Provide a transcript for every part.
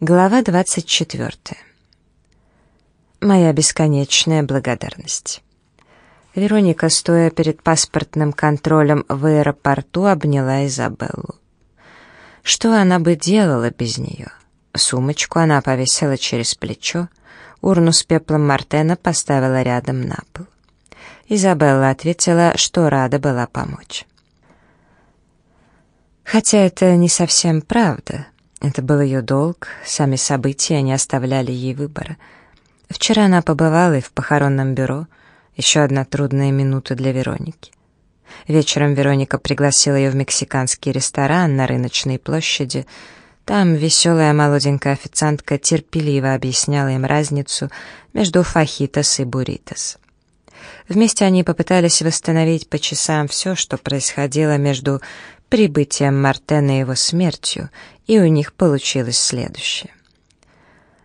Глава 24. Моя бесконечная благодарность. Вероника, стоя перед паспортным контролем в аэропорту, обняла Изабеллу. Что она бы делала без нее? Сумочку она повесила через плечо, урну с пеплом Мартена поставила рядом на пол. Изабелла ответила, что рада была помочь. Хотя это не совсем правда. Это был ее долг, сами события не оставляли ей выбора. Вчера она побывала и в похоронном бюро, еще одна трудная минута для Вероники. Вечером Вероника пригласила ее в мексиканский ресторан на рыночной площади. Там веселая молоденькая официантка терпеливо объясняла им разницу между фахитос и буритос. Вместе они попытались восстановить по часам все, что происходило между прибытием Мартена и его смертью, и у них получилось следующее.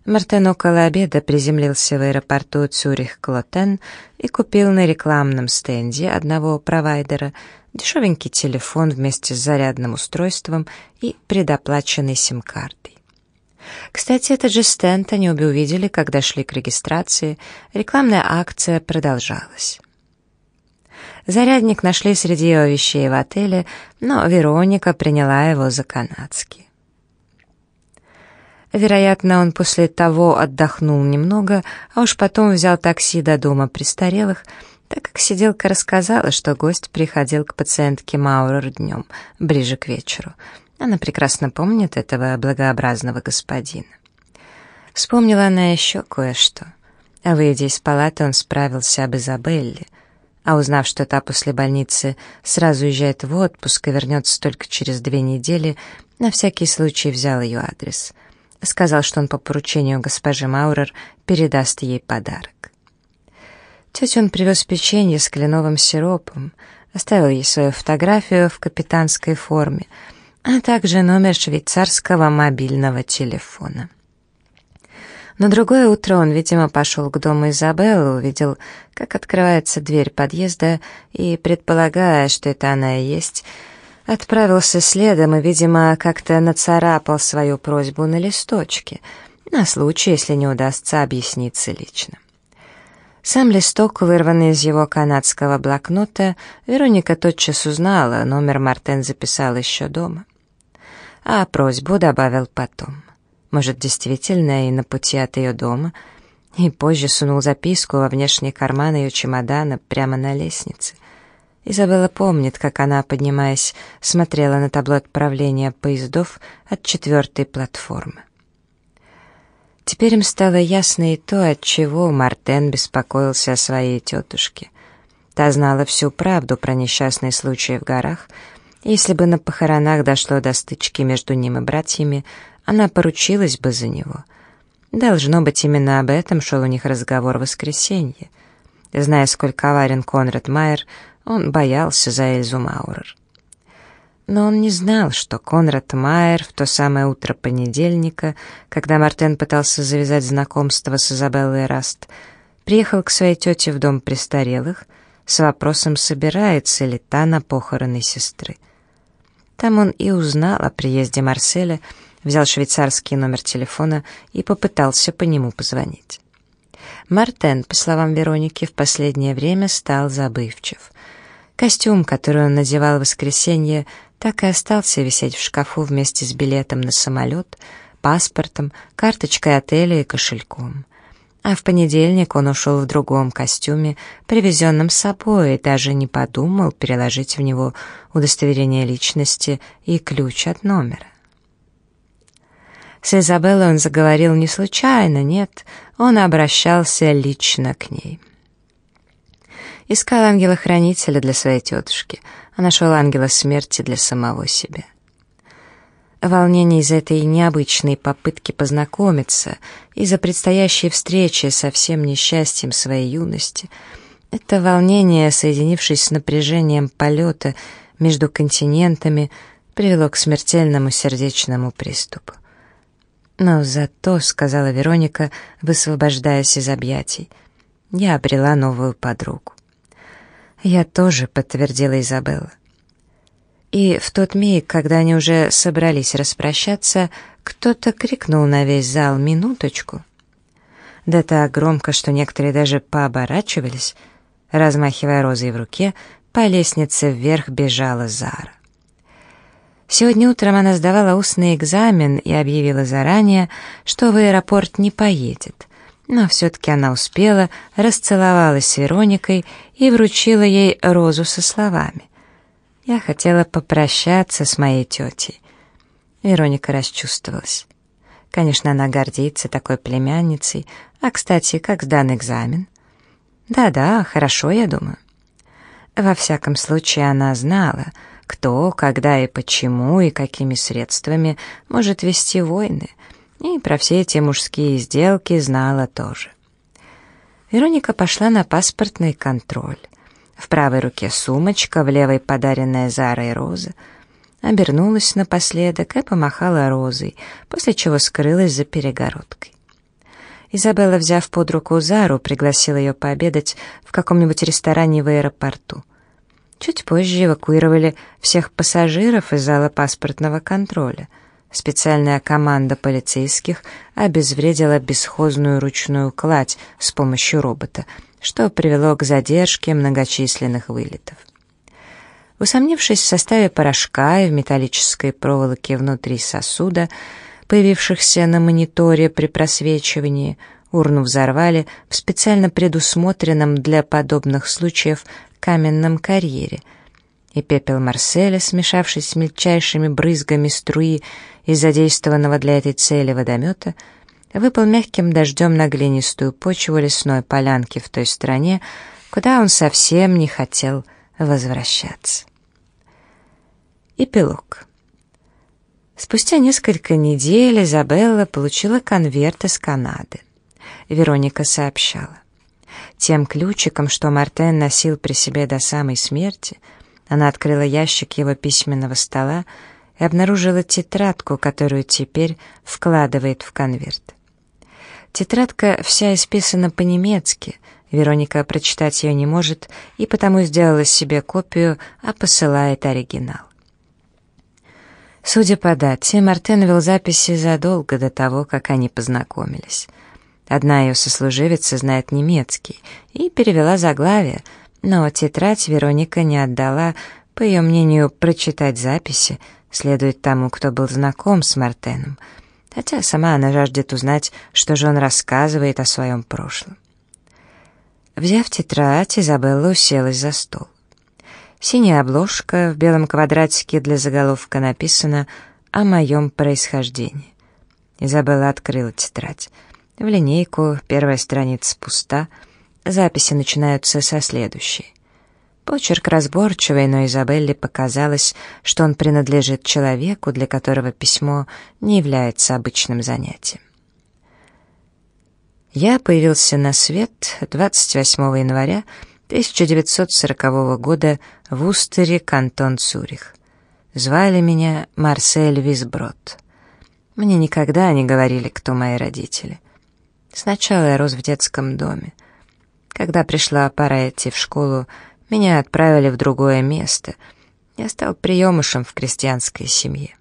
Мартен около обеда приземлился в аэропорту Цюрих-Клотен и купил на рекламном стенде одного провайдера дешевенький телефон вместе с зарядным устройством и предоплаченной сим-картой. Кстати, этот же стенд они обе увидели, когда шли к регистрации, рекламная акция продолжалась. Зарядник нашли среди ее вещей в отеле, но Вероника приняла его за канадский. Вероятно, он после того отдохнул немного, а уж потом взял такси до дома престарелых, так как сиделка рассказала, что гость приходил к пациентке Маурер днем, ближе к вечеру. Она прекрасно помнит этого благообразного господина. Вспомнила она еще кое-что. Выйдя из палаты, он справился об Изабелле — а узнав, что та после больницы сразу уезжает в отпуск и вернется только через две недели, на всякий случай взял ее адрес. Сказал, что он по поручению госпожи Маурер передаст ей подарок. Тете он привез печенье с кленовым сиропом, оставил ей свою фотографию в капитанской форме, а также номер швейцарского мобильного телефона. На другое утро он, видимо, пошел к дому Изабеллы, увидел, как открывается дверь подъезда, и, предполагая, что это она и есть, отправился следом и, видимо, как-то нацарапал свою просьбу на листочке, на случай, если не удастся объясниться лично. Сам листок, вырванный из его канадского блокнота, Вероника тотчас узнала, номер Мартен записал еще дома. А просьбу добавил потом. Может, действительно и на пути от ее дома, и позже сунул записку во внешний карман ее чемодана прямо на лестнице. Изабелла помнит, как она, поднимаясь, смотрела на табло отправления поездов от четвертой платформы. Теперь им стало ясно и то, от чего Мартен беспокоился о своей тетушке. Та знала всю правду про несчастный случай в горах, если бы на похоронах дошло до стычки между ним и братьями, она поручилась бы за него. Должно быть, именно об этом шел у них разговор в воскресенье. Зная, сколько коварен Конрад Майер, он боялся за Эльзу Маурер. Но он не знал, что Конрад Майер в то самое утро понедельника, когда Мартен пытался завязать знакомство с Изабеллой Раст, приехал к своей тете в дом престарелых с вопросом, собирается ли та на похороны сестры. Там он и узнал о приезде Марселя, взял швейцарский номер телефона и попытался по нему позвонить. Мартен, по словам Вероники, в последнее время стал забывчив. Костюм, который он надевал в воскресенье, так и остался висеть в шкафу вместе с билетом на самолет, паспортом, карточкой отеля и кошельком. А в понедельник он ушел в другом костюме, привезенном с собой, и даже не подумал переложить в него удостоверение личности и ключ от номера. С Изабеллой он заговорил не случайно, нет, он обращался лично к ней. Искал ангела-хранителя для своей тетушки, а нашел ангела смерти для самого себя. Волнение из этой необычной попытки познакомиться, из-за предстоящей встречи со всем несчастьем своей юности, это волнение, соединившись с напряжением полета между континентами, привело к смертельному сердечному приступу. Но зато, — сказала Вероника, высвобождаясь из объятий, — я обрела новую подругу. Я тоже, — подтвердила Изабелла. И в тот миг, когда они уже собрались распрощаться, кто-то крикнул на весь зал «Минуточку!». Да так громко, что некоторые даже пооборачивались. Размахивая розой в руке, по лестнице вверх бежала Зара. Сегодня утром она сдавала устный экзамен и объявила заранее, что в аэропорт не поедет. Но все-таки она успела, расцеловалась с Вероникой и вручила ей розу со словами. Я хотела попрощаться с моей тетей. Вероника расчувствовалась. Конечно, она гордится такой племянницей. А, кстати, как сдан экзамен? Да-да, хорошо, я думаю. Во всяком случае, она знала, кто, когда и почему и какими средствами может вести войны, и про все эти мужские сделки знала тоже. Вероника пошла на паспортный контроль. В правой руке сумочка, в левой подаренная Зарой роза. Обернулась напоследок и помахала розой, после чего скрылась за перегородкой. Изабелла, взяв под руку Зару, пригласила ее пообедать в каком-нибудь ресторане в аэропорту. Чуть позже эвакуировали всех пассажиров из зала паспортного контроля. Специальная команда полицейских обезвредила бесхозную ручную кладь с помощью робота — что привело к задержке многочисленных вылетов. Усомнившись в составе порошка и в металлической проволоке внутри сосуда, появившихся на мониторе при просвечивании, урну взорвали в специально предусмотренном для подобных случаев каменном карьере, и пепел Марселя, смешавшись с мельчайшими брызгами струи из задействованного для этой цели водомета, — выпал мягким дождем на глинистую почву лесной полянки в той стороне, куда он совсем не хотел возвращаться. Эпилог. Спустя несколько недель Изабелла получила конверт из Канады. Вероника сообщала. Тем ключиком, что Мартен носил при себе до самой смерти, она открыла ящик его письменного стола и обнаружила тетрадку, которую теперь вкладывает в конверт. Тетрадка вся исписана по-немецки. Вероника прочитать ее не может и потому сделала себе копию, а посылает оригинал. Судя по дате, Мартен вел записи задолго до того, как они познакомились. Одна ее сослуживица знает немецкий и перевела заглавие, но тетрадь Вероника не отдала, по ее мнению, прочитать записи следует тому, кто был знаком с Мартеном — хотя сама она жаждет узнать, что же он рассказывает о своем прошлом. Взяв тетрадь, Изабелла уселась за стол. Синяя обложка, в белом квадратике для заголовка написано «О моем происхождении». Изабелла открыла тетрадь. В линейку, первая страница пуста, записи начинаются со следующей. Почерк разборчивый, но Изабелле показалось, что он принадлежит человеку, для которого письмо не является обычным занятием. Я появился на свет 28 января 1940 года в Устере, кантон Цюрих. Звали меня Марсель Висброд. Мне никогда не говорили, кто мои родители. Сначала я рос в детском доме. Когда пришла пора идти в школу, меня отправили в другое место. Я стал приемышем в крестьянской семье.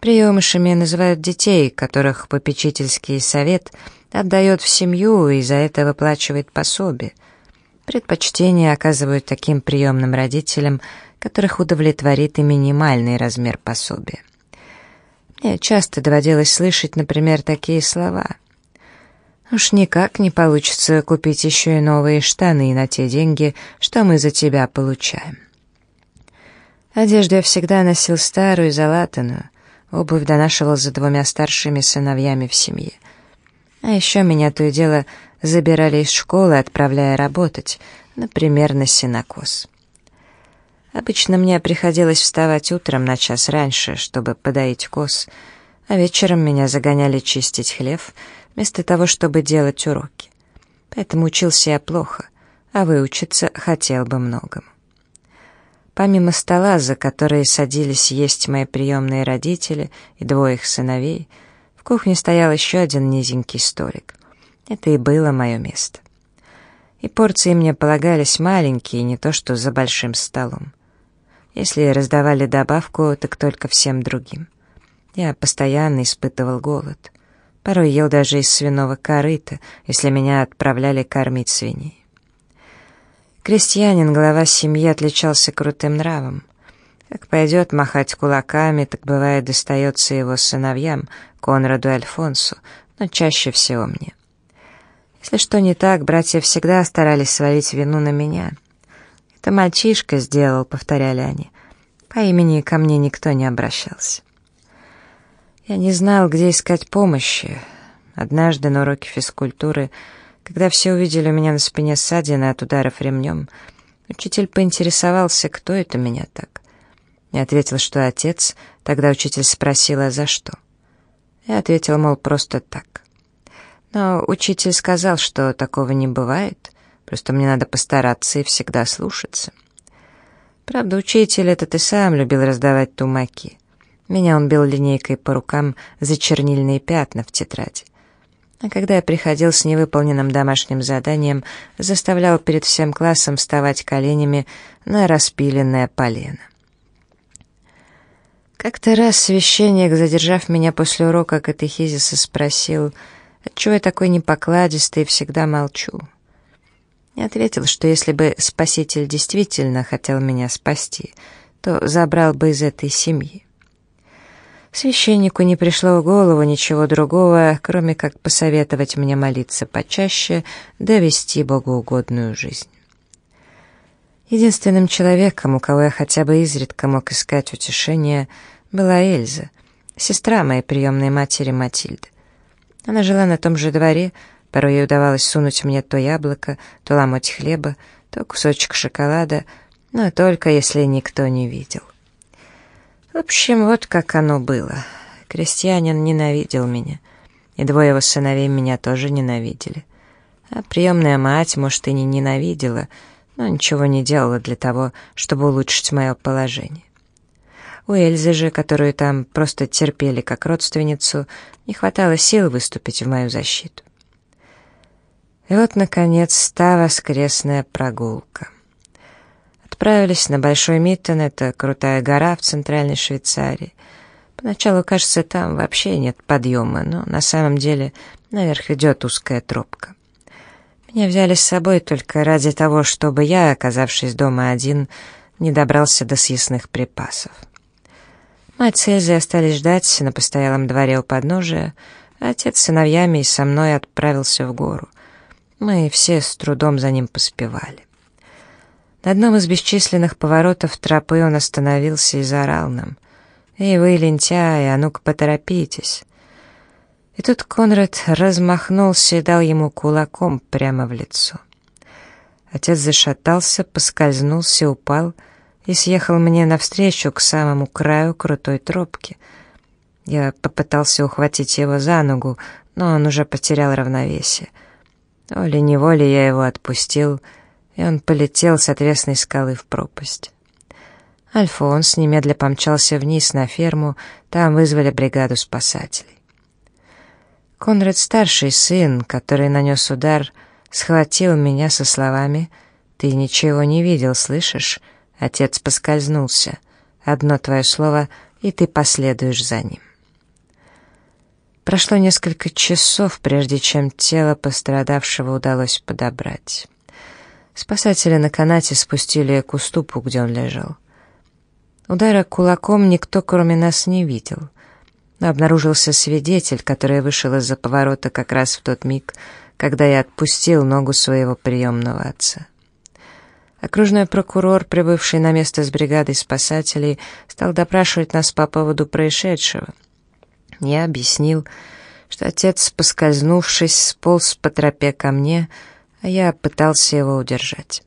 Приемышами называют детей, которых попечительский совет отдает в семью и за это выплачивает пособие. Предпочтение оказывают таким приемным родителям, которых удовлетворит и минимальный размер пособия. Мне часто доводилось слышать, например, такие слова — Уж никак не получится купить еще и новые штаны на те деньги, что мы за тебя получаем. Одежду я всегда носил старую и залатанную, обувь донашивал за двумя старшими сыновьями в семье. А еще меня то и дело забирали из школы, отправляя работать, например, на сенокос. Обычно мне приходилось вставать утром на час раньше, чтобы подоить коз, а вечером меня загоняли чистить хлев — вместо того, чтобы делать уроки. Поэтому учился я плохо, а выучиться хотел бы многому. Помимо стола, за который садились есть мои приемные родители и двое их сыновей, в кухне стоял еще один низенький столик. Это и было мое место. И порции мне полагались маленькие, не то что за большим столом. Если раздавали добавку, так только всем другим. Я постоянно испытывал голод. Порой ел даже из свиного корыта, если меня отправляли кормить свиней. Крестьянин, глава семьи, отличался крутым нравом. Как пойдет махать кулаками, так бывает достается его сыновьям, Конраду и Альфонсу, но чаще всего мне. Если что не так, братья всегда старались свалить вину на меня. «Это мальчишка сделал», — повторяли они. По имени ко мне никто не обращался. Я не знал, где искать помощи. Однажды на уроке физкультуры, когда все увидели у меня на спине ссадины от ударов ремнем, учитель поинтересовался, кто это меня так. Я ответил, что отец. Тогда учитель спросила, за что. Я ответил, мол, просто так. Но учитель сказал, что такого не бывает, просто мне надо постараться и всегда слушаться. Правда, учитель этот и сам любил раздавать тумаки. Меня он бил линейкой по рукам за чернильные пятна в тетради. А когда я приходил с невыполненным домашним заданием, заставлял перед всем классом вставать коленями на распиленное полено. Как-то раз священник, задержав меня после урока катехизиса, спросил, отчего я такой непокладистый и всегда молчу. Я ответил, что если бы Спаситель действительно хотел меня спасти, то забрал бы из этой семьи. Священнику не пришло в голову ничего другого, кроме как посоветовать мне молиться почаще, да вести богоугодную жизнь. Единственным человеком, у кого я хотя бы изредка мог искать утешение, была Эльза, сестра моей приемной матери Матильды. Она жила на том же дворе, порой ей удавалось сунуть мне то яблоко, то ломоть хлеба, то кусочек шоколада, но только если никто не видел. В общем, вот как оно было. Крестьянин ненавидел меня, и двое его сыновей меня тоже ненавидели. А приемная мать, может, и не ненавидела, но ничего не делала для того, чтобы улучшить мое положение. У Эльзы же, которую там просто терпели как родственницу, не хватало сил выступить в мою защиту. И вот, наконец, та воскресная прогулка. Отправились на Большой Миттен, это крутая гора в центральной Швейцарии. Поначалу кажется, там вообще нет подъема, но на самом деле наверх идет узкая тропка. Меня взяли с собой только ради того, чтобы я, оказавшись дома один, не добрался до съестных припасов. Мать с Эльзой остались ждать на постоялом дворе у подножия, а отец с сыновьями и со мной отправился в гору. Мы все с трудом за ним поспевали. На одном из бесчисленных поворотов тропы он остановился и заорал нам. «Эй, вы, лентяи, а ну-ка поторопитесь!» И тут Конрад размахнулся и дал ему кулаком прямо в лицо. Отец зашатался, поскользнулся, упал и съехал мне навстречу к самому краю крутой тропки. Я попытался ухватить его за ногу, но он уже потерял равновесие. Волей-неволей я его отпустил — и он полетел с отвесной скалы в пропасть. Альфонс немедля помчался вниз на ферму, там вызвали бригаду спасателей. Конрад, старший сын, который нанес удар, схватил меня со словами «Ты ничего не видел, слышишь?» Отец поскользнулся. Одно твое слово, и ты последуешь за ним. Прошло несколько часов, прежде чем тело пострадавшего удалось подобрать. Спасатели на канате спустили к уступу, где он лежал. Удара кулаком никто, кроме нас, не видел. Но обнаружился свидетель, который вышел из-за поворота как раз в тот миг, когда я отпустил ногу своего приемного отца. Окружной прокурор, прибывший на место с бригадой спасателей, стал допрашивать нас по поводу происшедшего. Я объяснил, что отец, поскользнувшись, сполз по тропе ко мне, а я пытался его удержать.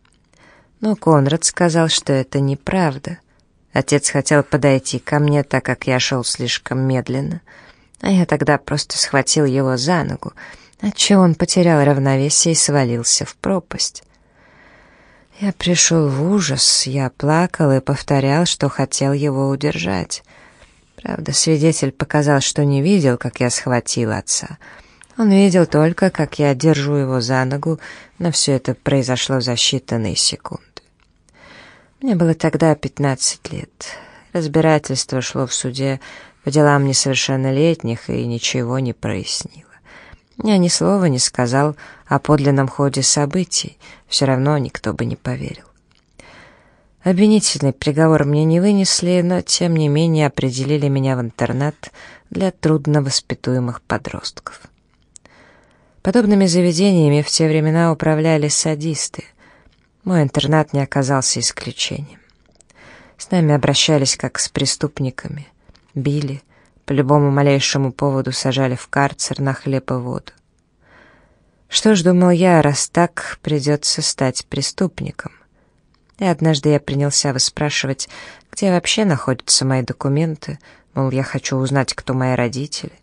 Но Конрад сказал, что это неправда. Отец хотел подойти ко мне, так как я шел слишком медленно, а я тогда просто схватил его за ногу, отчего он потерял равновесие и свалился в пропасть. Я пришел в ужас, я плакал и повторял, что хотел его удержать. Правда, свидетель показал, что не видел, как я схватил отца — он видел только, как я держу его за ногу, но все это произошло за считанные секунды. Мне было тогда 15 лет. Разбирательство шло в суде по делам несовершеннолетних и ничего не прояснило. Я ни слова не сказал о подлинном ходе событий, все равно никто бы не поверил. Обвинительный приговор мне не вынесли, но тем не менее определили меня в интернат для трудновоспитуемых подростков. Подобными заведениями в те времена управляли садисты. Мой интернат не оказался исключением. С нами обращались как с преступниками, били, по любому малейшему поводу сажали в карцер на хлеб и воду. Что ж, думал я, раз так, придется стать преступником. И однажды я принялся выспрашивать, где вообще находятся мои документы, мол, я хочу узнать, кто мои родители.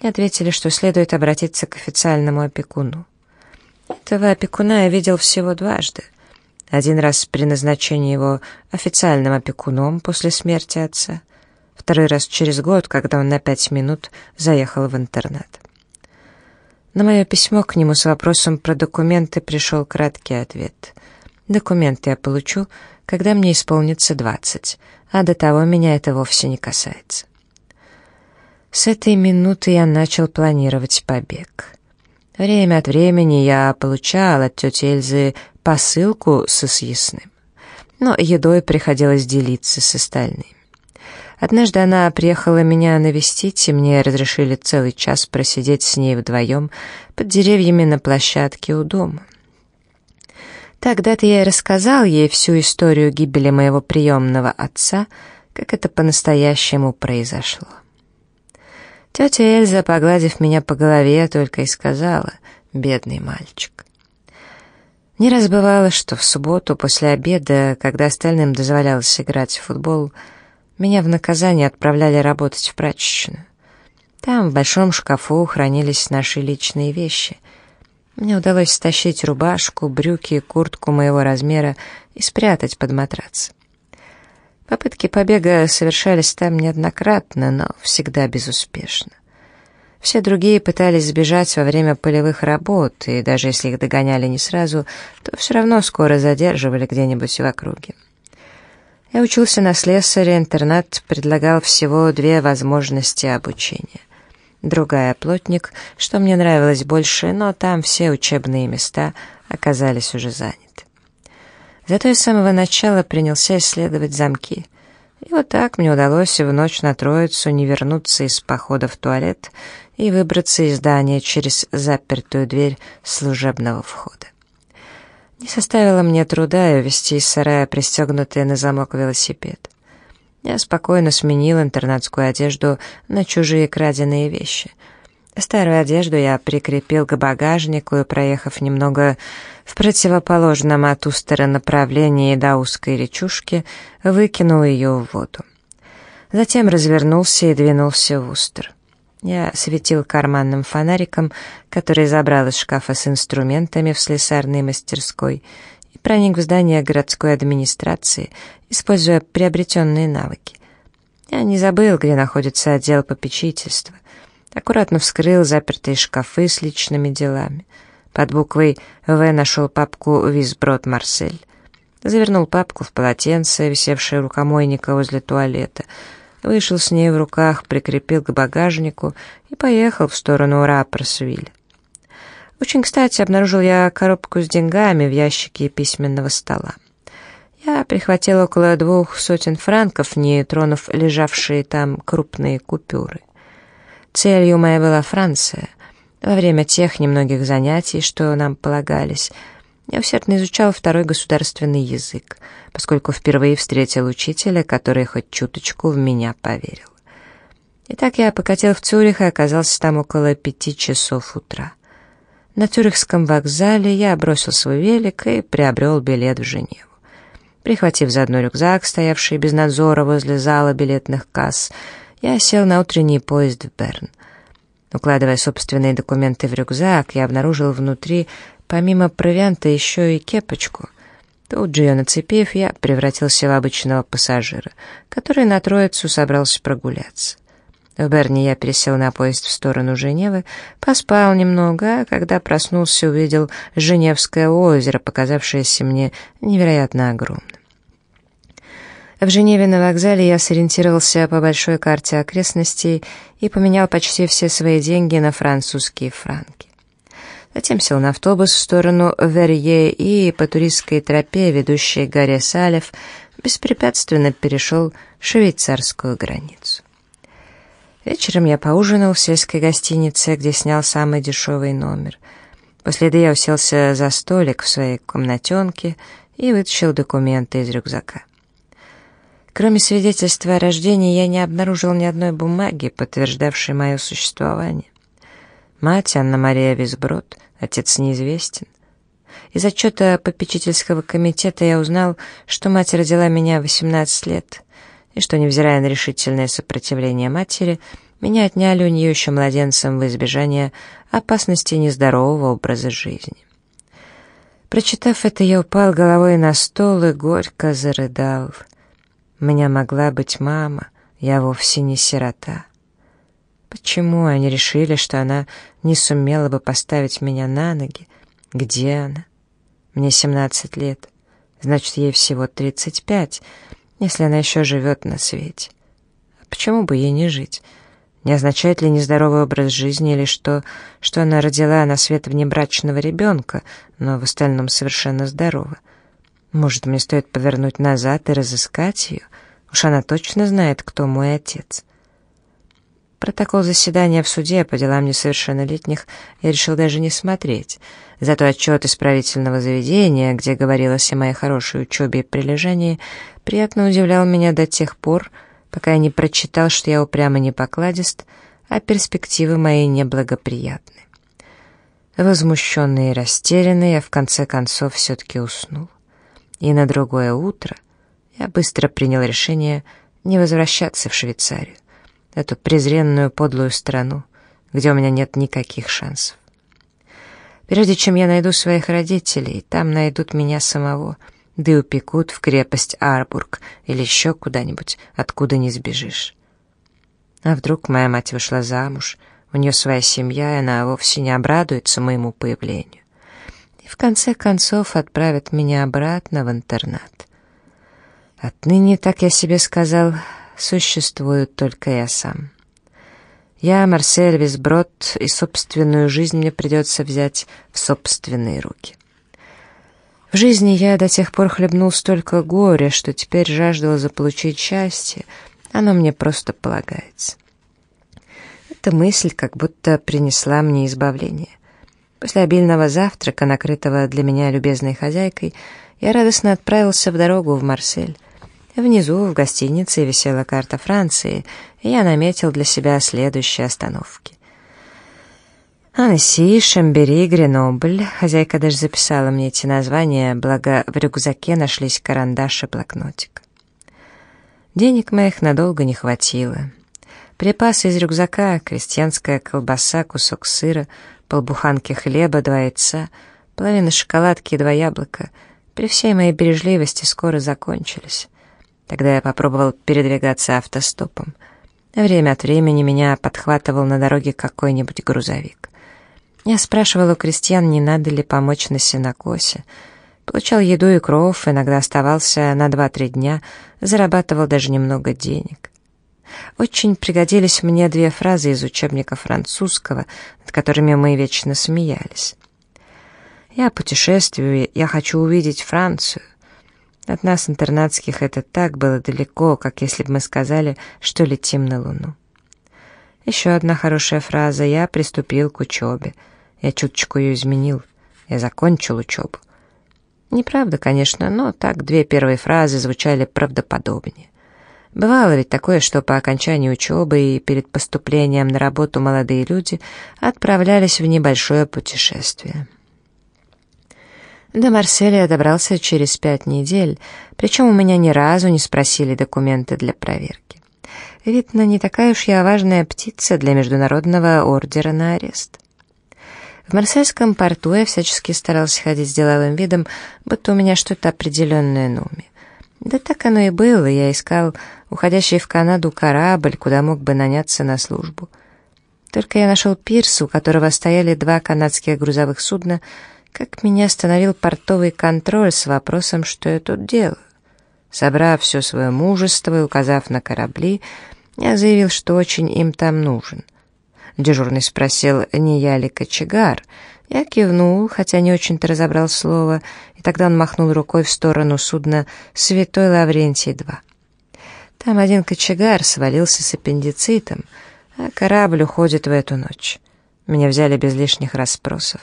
Мне ответили, что следует обратиться к официальному опекуну. Этого опекуна я видел всего дважды. Один раз при назначении его официальным опекуном после смерти отца, второй раз через год, когда он на пять минут заехал в интернат. На мое письмо к нему с вопросом про документы пришел краткий ответ. Документы я получу, когда мне исполнится двадцать, а до того меня это вовсе не касается. С этой минуты я начал планировать побег. Время от времени я получал от тети Эльзы посылку со съестным, но едой приходилось делиться с остальными. Однажды она приехала меня навестить, и мне разрешили целый час просидеть с ней вдвоем под деревьями на площадке у дома. Тогда-то я и рассказал ей всю историю гибели моего приемного отца, как это по-настоящему произошло. Тетя Эльза, погладив меня по голове, только и сказала «бедный мальчик». Не раз бывало, что в субботу после обеда, когда остальным дозволялось играть в футбол, меня в наказание отправляли работать в прачечную. Там в большом шкафу хранились наши личные вещи. Мне удалось стащить рубашку, брюки куртку моего размера и спрятать под матрац. Попытки побега совершались там неоднократно, но всегда безуспешно. Все другие пытались сбежать во время полевых работ, и даже если их догоняли не сразу, то все равно скоро задерживали где-нибудь в округе. Я учился на слесаря, интернат предлагал всего две возможности обучения. Другая — плотник, что мне нравилось больше, но там все учебные места оказались уже заняты. Зато я с самого начала принялся исследовать замки. И вот так мне удалось в ночь на Троицу не вернуться из похода в туалет и выбраться из здания через запертую дверь служебного входа. Не составило мне труда увезти из сарая пристегнутый на замок велосипед. Я спокойно сменил интернатскую одежду на чужие краденые вещи. Старую одежду я прикрепил к багажнику и, проехав немного в противоположном от Устера направлении до узкой речушки, выкинул ее в воду. Затем развернулся и двинулся в Устер. Я светил карманным фонариком, который забрал из шкафа с инструментами в слесарной мастерской, и проник в здание городской администрации, используя приобретенные навыки. Я не забыл, где находится отдел попечительства. Аккуратно вскрыл запертые шкафы с личными делами. Под буквой «В» нашел папку «Визброд Марсель». Завернул папку в полотенце, висевшее рукомойника возле туалета. Вышел с ней в руках, прикрепил к багажнику и поехал в сторону Рапперсвилля. Очень кстати обнаружил я коробку с деньгами в ящике письменного стола. Я прихватил около двух сотен франков, не тронув лежавшие там крупные купюры. Целью моей была Франция — во время тех немногих занятий, что нам полагались, я усердно изучал второй государственный язык, поскольку впервые встретил учителя, который хоть чуточку в меня поверил. Итак, я покатил в Цюрих и оказался там около пяти часов утра. На Цюрихском вокзале я бросил свой велик и приобрел билет в Женеву. Прихватив заодно рюкзак, стоявший без надзора возле зала билетных касс, я сел на утренний поезд в Берн. Укладывая собственные документы в рюкзак, я обнаружил внутри, помимо провианта, еще и кепочку. Тут же ее нацепив, я превратился в обычного пассажира, который на Троицу собрался прогуляться. В Берне я пересел на поезд в сторону Женевы, поспал немного, а когда проснулся, увидел Женевское озеро, показавшееся мне невероятно огромным. В Женеве на вокзале я сориентировался по большой карте окрестностей и поменял почти все свои деньги на французские франки. Затем сел на автобус в сторону Верье и по туристской тропе, ведущей к горе Салев, беспрепятственно перешел швейцарскую границу. Вечером я поужинал в сельской гостинице, где снял самый дешевый номер. После еды я уселся за столик в своей комнатенке и вытащил документы из рюкзака. Кроме свидетельства о рождении, я не обнаружил ни одной бумаги, подтверждавшей мое существование. Мать Анна-Мария Визброд, отец неизвестен. Из отчета попечительского комитета я узнал, что мать родила меня в 18 лет, и что, невзирая на решительное сопротивление матери, меня отняли у нее еще младенцем в избежание опасности нездорового образа жизни. Прочитав это, я упал головой на стол и горько зарыдал. Меня могла быть мама, я вовсе не сирота. Почему они решили, что она не сумела бы поставить меня на ноги? Где она? Мне 17 лет, значит, ей всего 35, если она еще живет на свете. А почему бы ей не жить? Не означает ли нездоровый образ жизни или что, что она родила на свет внебрачного ребенка, но в остальном совершенно здорова? Может, мне стоит повернуть назад и разыскать ее? Уж она точно знает, кто мой отец. Протокол заседания в суде по делам несовершеннолетних я решил даже не смотреть. Зато отчет исправительного заведения, где говорилось о моей хорошей учебе и прилежании, приятно удивлял меня до тех пор, пока я не прочитал, что я упрямо не покладист, а перспективы мои неблагоприятны. Возмущенный и растерянный, я в конце концов все-таки уснул. И на другое утро я быстро принял решение не возвращаться в Швейцарию, эту презренную подлую страну, где у меня нет никаких шансов. Прежде чем я найду своих родителей, там найдут меня самого, да и упекут в крепость Арбург или еще куда-нибудь, откуда не сбежишь. А вдруг моя мать вышла замуж, у нее своя семья, и она вовсе не обрадуется моему появлению. И в конце концов отправят меня обратно в интернат. Отныне, так я себе сказал, существую только я сам. Я, Марсель Висброд, и собственную жизнь мне придется взять в собственные руки. В жизни я до тех пор хлебнул столько горя, что теперь жаждал заполучить счастье, оно мне просто полагается. Эта мысль как будто принесла мне избавление. После обильного завтрака, накрытого для меня любезной хозяйкой, я радостно отправился в дорогу в Марсель. Внизу в гостинице висела карта Франции, и я наметил для себя следующие остановки. Анесси, Шамбери, Гренобль. Хозяйка даже записала мне эти названия, благо в рюкзаке нашлись карандаш и блокнотик. Денег моих надолго не хватило. Припасы из рюкзака, крестьянская колбаса, кусок сыра, полбуханки хлеба, два яйца, половина шоколадки и два яблока при всей моей бережливости скоро закончились. Тогда я попробовал передвигаться автостопом. Время от времени меня подхватывал на дороге какой-нибудь грузовик. Я спрашивал у крестьян, не надо ли помочь на сенокосе. Получал еду и кров, иногда оставался на два-три дня, зарабатывал даже немного денег. Очень пригодились мне две фразы из учебника французского, над которыми мы вечно смеялись. «Я путешествую, я хочу увидеть Францию». От нас, интернатских, это так было далеко, как если бы мы сказали, что летим на Луну. Еще одна хорошая фраза «Я приступил к учебе». Я чуточку ее изменил. Я закончил учебу. Неправда, конечно, но так две первые фразы звучали правдоподобнее. Бывало ведь такое, что по окончании учебы и перед поступлением на работу молодые люди отправлялись в небольшое путешествие. До Марселя я добрался через пять недель, причем у меня ни разу не спросили документы для проверки. Видно, не такая уж я важная птица для международного ордера на арест. В марсельском порту я всячески старался ходить с деловым видом, будто у меня что-то определенное на уме. Да так оно и было, я искал уходящий в Канаду корабль, куда мог бы наняться на службу. Только я нашел пирс, у которого стояли два канадских грузовых судна, как меня остановил портовый контроль с вопросом, что я тут делаю. Собрав все свое мужество и указав на корабли, я заявил, что очень им там нужен. Дежурный спросил, не я ли кочегар. Я кивнул, хотя не очень-то разобрал слово, и тогда он махнул рукой в сторону судна «Святой Лаврентий-2». Там один кочегар свалился с аппендицитом, а корабль уходит в эту ночь. Меня взяли без лишних расспросов.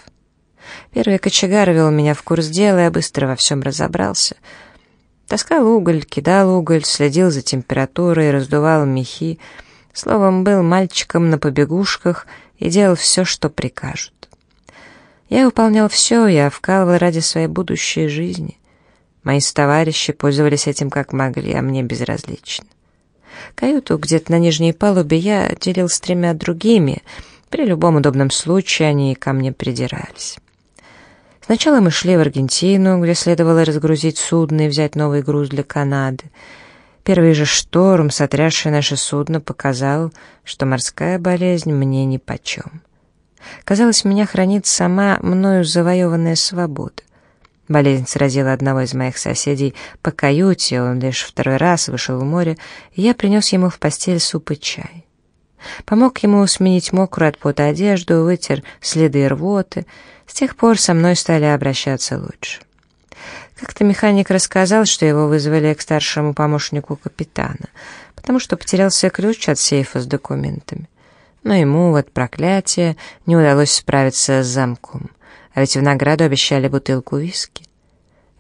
Первый кочегар вел меня в курс дела, я быстро во всем разобрался. Таскал уголь, кидал уголь, следил за температурой, раздувал мехи. Словом, был мальчиком на побегушках и делал все, что прикажут. Я выполнял все, я вкалывал ради своей будущей жизни. Мои товарищи пользовались этим как могли, а мне безразлично. Каюту где-то на нижней палубе я делил с тремя другими. При любом удобном случае они ко мне придирались. Сначала мы шли в Аргентину, где следовало разгрузить судно и взять новый груз для Канады. Первый же шторм, сотрясший наше судно, показал, что морская болезнь мне нипочем. Казалось, меня хранит сама мною завоеванная свобода. Болезнь сразила одного из моих соседей по каюте, он лишь второй раз вышел в море, и я принес ему в постель суп и чай. Помог ему сменить мокрую от пота одежду, вытер следы рвоты. С тех пор со мной стали обращаться лучше. Как-то механик рассказал, что его вызвали к старшему помощнику капитана, потому что потерялся ключ от сейфа с документами. Но ему, вот проклятие, не удалось справиться с замком. А ведь в награду обещали бутылку виски.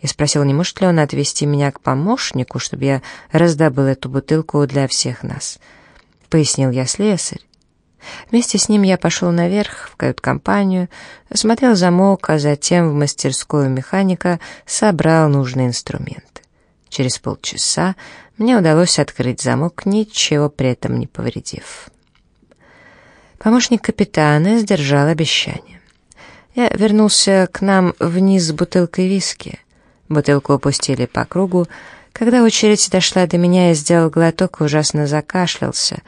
Я спросил, не может ли он отвезти меня к помощнику, чтобы я раздобыл эту бутылку для всех нас — пояснил я слесарь. Вместе с ним я пошел наверх, в кают-компанию, осмотрел замок, а затем в мастерскую механика собрал нужные инструменты. Через полчаса мне удалось открыть замок, ничего при этом не повредив. Помощник капитана сдержал обещание. Я вернулся к нам вниз с бутылкой виски. Бутылку опустили по кругу, когда очередь дошла до меня, я сделал глоток и ужасно закашлялся,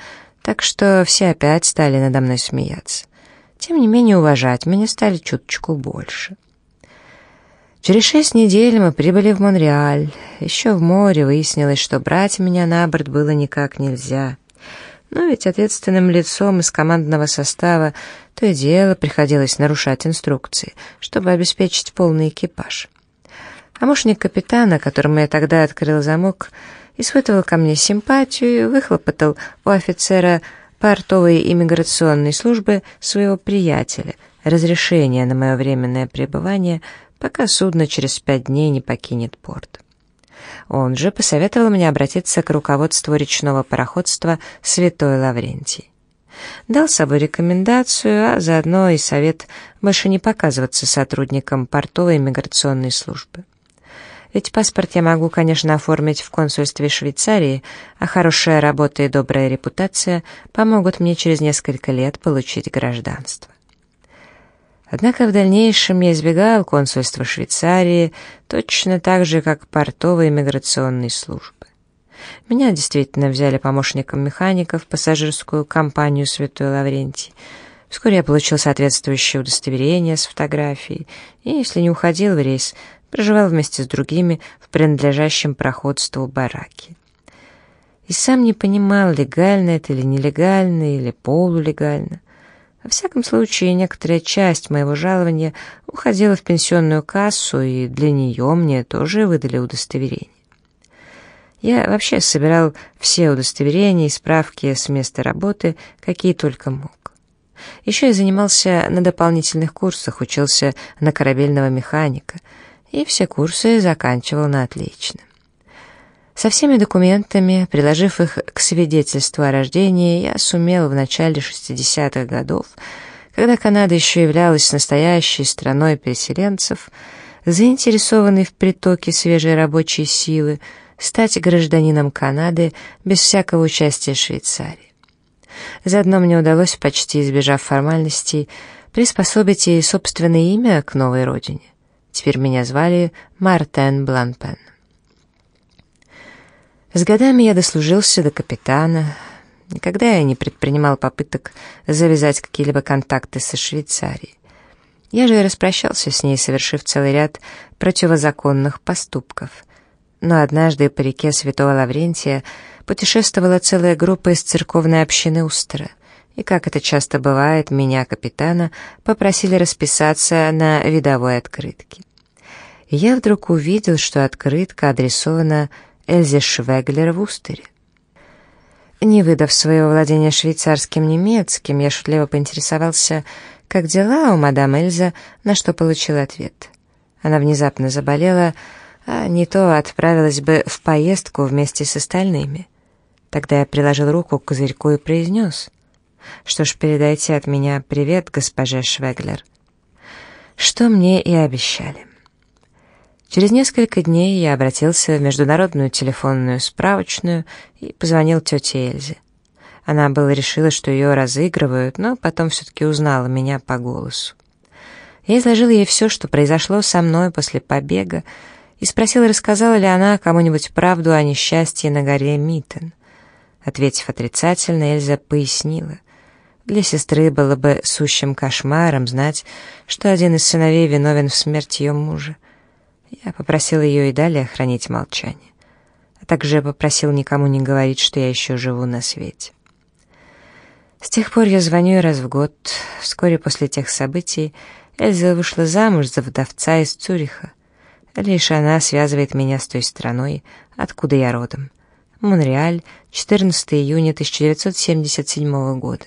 так что все опять стали надо мной смеяться. Тем не менее, уважать меня стали чуточку больше. Через шесть недель мы прибыли в Монреаль. Еще в море выяснилось, что брать меня на борт было никак нельзя. Но ведь ответственным лицом из командного состава то и дело приходилось нарушать инструкции, чтобы обеспечить полный экипаж. Помощник капитана, которому я тогда открыл замок, испытывал ко мне симпатию выхлопотал у офицера портовой иммиграционной службы своего приятеля разрешение на мое временное пребывание, пока судно через пять дней не покинет порт. Он же посоветовал мне обратиться к руководству речного пароходства «Святой Лаврентий». Дал с собой рекомендацию, а заодно и совет больше не показываться сотрудникам портовой иммиграционной службы. Ведь паспорт я могу, конечно, оформить в консульстве Швейцарии, а хорошая работа и добрая репутация помогут мне через несколько лет получить гражданство. Однако в дальнейшем я избегал консульства Швейцарии точно так же, как портовой иммиграционной службы. Меня действительно взяли помощником механика в пассажирскую компанию «Святой Лаврентий». Вскоре я получил соответствующее удостоверение с фотографией, и, если не уходил в рейс, проживал вместе с другими в принадлежащем проходству бараке. И сам не понимал, легально это или нелегально, или полулегально. Во всяком случае, некоторая часть моего жалования уходила в пенсионную кассу, и для нее мне тоже выдали удостоверение. Я вообще собирал все удостоверения и справки с места работы, какие только мог. Еще я занимался на дополнительных курсах, учился на корабельного механика — и все курсы заканчивал на отлично. Со всеми документами, приложив их к свидетельству о рождении, я сумел в начале 60-х годов, когда Канада еще являлась настоящей страной переселенцев, заинтересованной в притоке свежей рабочей силы, стать гражданином Канады без всякого участия Швейцарии. Заодно мне удалось, почти избежав формальностей, приспособить и собственное имя к новой родине. Теперь меня звали Мартен Бланпен. С годами я дослужился до капитана. Никогда я не предпринимал попыток завязать какие-либо контакты со Швейцарией. Я же распрощался с ней, совершив целый ряд противозаконных поступков. Но однажды по реке Святого Лаврентия путешествовала целая группа из церковной общины Устера, и, как это часто бывает, меня, капитана, попросили расписаться на видовой открытке. И я вдруг увидел, что открытка адресована Эльзе Швеглер в Устере. Не выдав своего владения швейцарским немецким, я шутливо поинтересовался, как дела у мадам Эльза, на что получил ответ. Она внезапно заболела, а не то отправилась бы в поездку вместе с остальными. Тогда я приложил руку к козырьку и произнес, что ж, передайте от меня привет госпоже Швеглер. Что мне и обещали. Через несколько дней я обратился в международную телефонную справочную и позвонил тете Эльзе. Она было решила, что ее разыгрывают, но потом все-таки узнала меня по голосу. Я изложил ей все, что произошло со мной после побега, и спросил, рассказала ли она кому-нибудь правду о несчастье на горе Миттен. Ответив отрицательно, Эльза пояснила. Для сестры было бы сущим кошмаром знать, что один из сыновей виновен в смерти ее мужа. Я попросил ее и далее хранить молчание, а также попросил никому не говорить, что я еще живу на свете. С тех пор я звоню ей раз в год. Вскоре после тех событий Эльза вышла замуж за вдовца из Цюриха. Лишь она связывает меня с той страной, откуда я родом. Монреаль, 14 июня 1977 года.